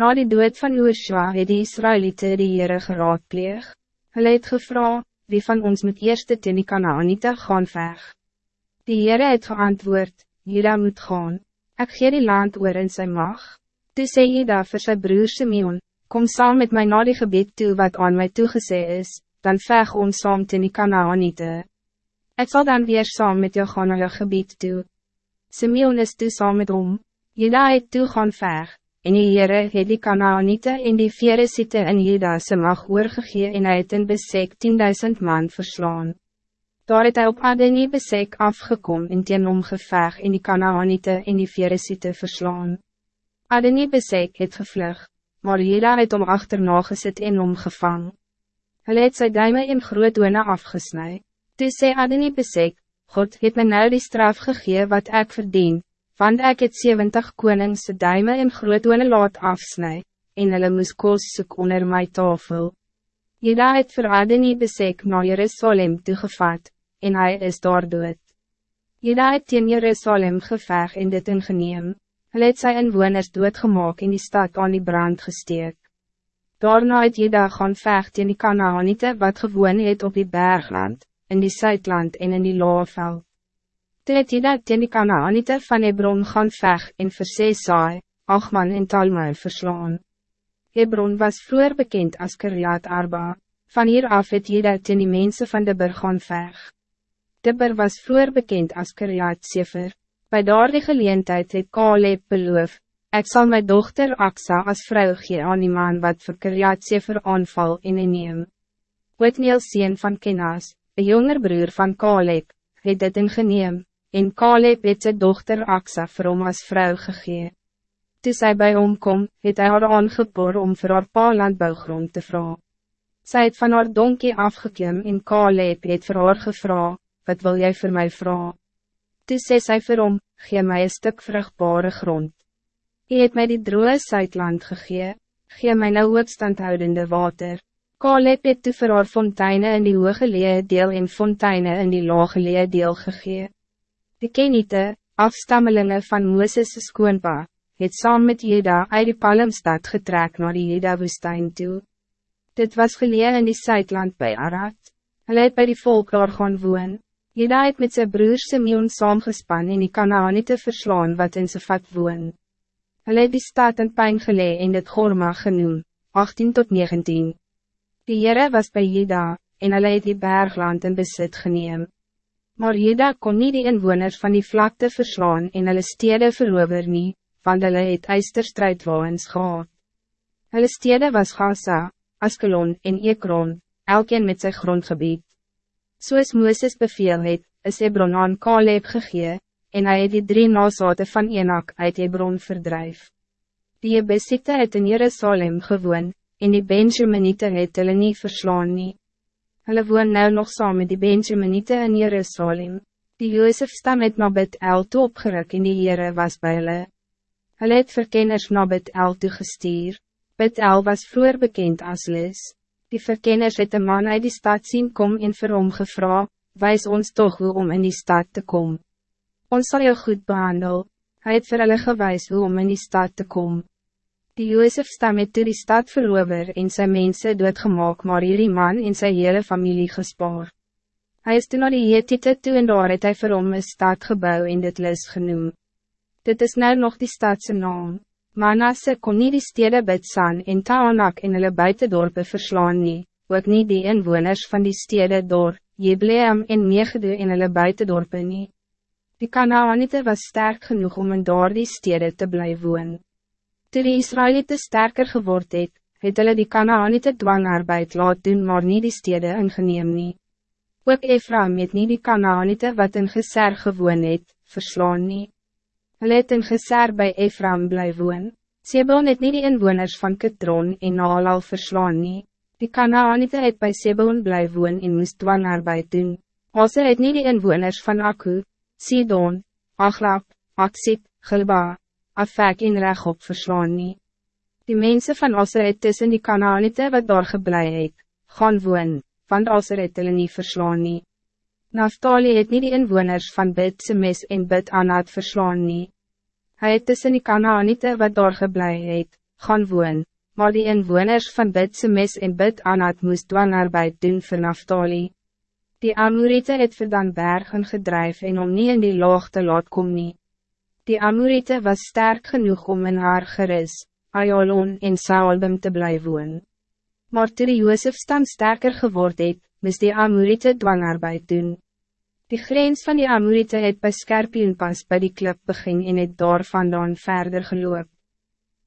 Na die dood van Joshua het die Israëlieten die Heere geraadpleeg. Hulle het gevra, wie van ons moet eerste teen die Kanaanite gaan veg. Die Heere het geantwoord, Jida moet gaan, ek gee die land oor in sy mag. Toe sê Jida vir sy broer Simeon, kom saam met mij na die gebied toe wat aan mij toegesê is, dan veg ons saam teen die Kanaanite. Ik zal dan weer saam met jou gaan naar jou gebied toe. Simeon is toe saam met hom, Jida het toe gaan veg, en die Heere het die Kanaanite en die Veresite in Jeda se mag oorgegee en hy het in Besek 10.000 man verslaan. Daar het hy op Adenie Besek afgekom en teen hom geveg en die Kanaanite en die Veresite verslaan. Adenie Besek het gevlug, maar Jeda het om achterna gesit en hom gevang. Hy het sy duime in groot oone afgesnij. Toe sê Adenie Besek, God het my nou die straf gegee wat ik verdien, want ek het 70 koningse duime en grootone laat afsny, en hulle moes koos soek onder my tafel. Jeda het vir Adenie besek na Jerusalem toegevat, en hij is daar dood. Jeda het teen Jerusalem geveg en dit ingeneem, hulle het sy inwoners doodgemaak en die stad aan die brand gesteek. Daarna het Jeda gaan veg teen die Kanaanite wat gewoon het op die bergland, in die Zuidland en in die Laaveld. Toe het Jeda teen die Kanaanite van Hebron gaan veg en vir Sesai, Achman en Talmai verslaan. Hebron was vroeger bekend als Kiriat Arba, van hier af het Jeda teen die mense van de Ber gaan veg. Dibber was vroeger bekend als Kiriat Sefer, by daardie geleentheid het Kaleb beloof, ik zal mijn dochter Aksa als vrouw gee aan die man wat vir Kiriat Sefer aanval en neem. Witneel sien van Kenas, de jonger broer van Kaleb, het dit ingeneem en Caleb het sy dochter Aksa vir hom as vrou gegee. Toe sy by hom kom, het hy haar aangeboor om vir haar pa landbouwgrond te vragen. Sy het van haar donkie afgeklim en Caleb het vir haar gevra, wat wil jij voor mij vragen? Toe sê sy vir hom, gee my een stuk vruchtbare grond. Hy het my die droge Zuidland gegee, gee my nou ook standhoudende water. Caleb het toe vir haar fonteine in die hooggelee deel en fonteine in die laaggelee deel gegee. De Kenite, afstammelingen van Mooses' skoonpa, het saam met Jeda uit die Palmstad getrek naar die Jeda-woestijn toe. Dit was geleerd in die Zuidland bij Arad. Hij het bij die volk daar gaan woon. Jeda het met zijn broer Simeon saamgespan en die Kanaanite verslaan wat in zijn vat woon. Hij het die stad in pijn gelee en dit Gorma genoem, 18 tot 19. Die Jere was bij Jeda, en hij het die bergland in besit geneem. Maar Jeda kon niet die inwoners van die vlakte verslaan en hulle stede verover nie, want hulle het eisterstrijdwaans gehad. Hulle stede was Gaza, Askelon en Ekron, elkeen met zijn grondgebied. Soos Mooses beveel het, is Hebron aan Kaleb gegee, en hij het die drie nasate van Enak uit Hebron verdrijf. Die Jebesiete het in Jerusalem gewoon, en die Benjaminite het hulle nie verslaan nie. Hulle woon nou nog saam met die Benjaminite in Jerusalem. Die Jozef stam het na Bet El toe opgeruk en die Heere was by hulle. Hulle het verkenners na Bet El toe gestuur. Bet El was vroeger bekend als Lis. Die verkenners het een man uit die stad zien kom en vir hom gevra, wijs ons toch hoe om in die stad te komen. Ons zal jou goed behandel. Hij het vir hulle gewys hoe om in die stad te komen. Die Jozef stam het toe die stad verover en sy mense doodgemaak maar hierdie man en sy hele familie gespaar. Hij is toen naar die Hethiete toe en daar het hy vir hom een stad gebouw en dit lis genoem. Dit is nou nog die stadse naam. Manasse kon nie die stede Bidsan en Taanak en hulle buitendorpe verslaan nie, ook nie die inwoners van die stede door, Jebleam en Megedo en hulle buitendorpe nie. Die Kanaanite was sterk genoeg om in daar die stede te blijven woon. Toe die Israëlieten sterker geword het, het hulle die Kanaanite dwangarbeid laat doen maar niet die stede ingeneem nie. Ook Ephraim het nie die Kanaanite wat in Geser gewoon het, verslaan nie. Hulle het in Geser by Ephraim bly woon. Sebon het nie die inwoners van Ketron en Naalal verslaan nie. Die Kanaanite het by Sebon bly woon en moest dwangarbeid doen. Aser het nie die inwoners van Akku, Sidon, Aglap, Aksip, Gilba, afek en op verslaan nie. Die mensen van Aser het tussen die Kanaanite wat daar geblei het, gaan woon, want Aser het hulle nie verslaan nie. Naftali het nie die inwoners van Bid Semes en Bid Anat verslaan nie. Hy het tussen die Kanaanite wat daar geblei het, gaan woon, maar die inwoners van Bidsemes en Bid Anat moest dwangarbeid doen vir Naftali. Die Amorite het vir dan bergen gedrijf en om nie in die laag te laat kom nie. Die Amorite was sterk genoeg om in haar geris, Ayalon en Saalbem te blijven woon. Maar toe die Joosef stam sterker geword het, moest die Amorite dwangarbeid doen. Die grens van die Amorite het by Skerpien pas by die klip begin en het daar vandaan verder geloop.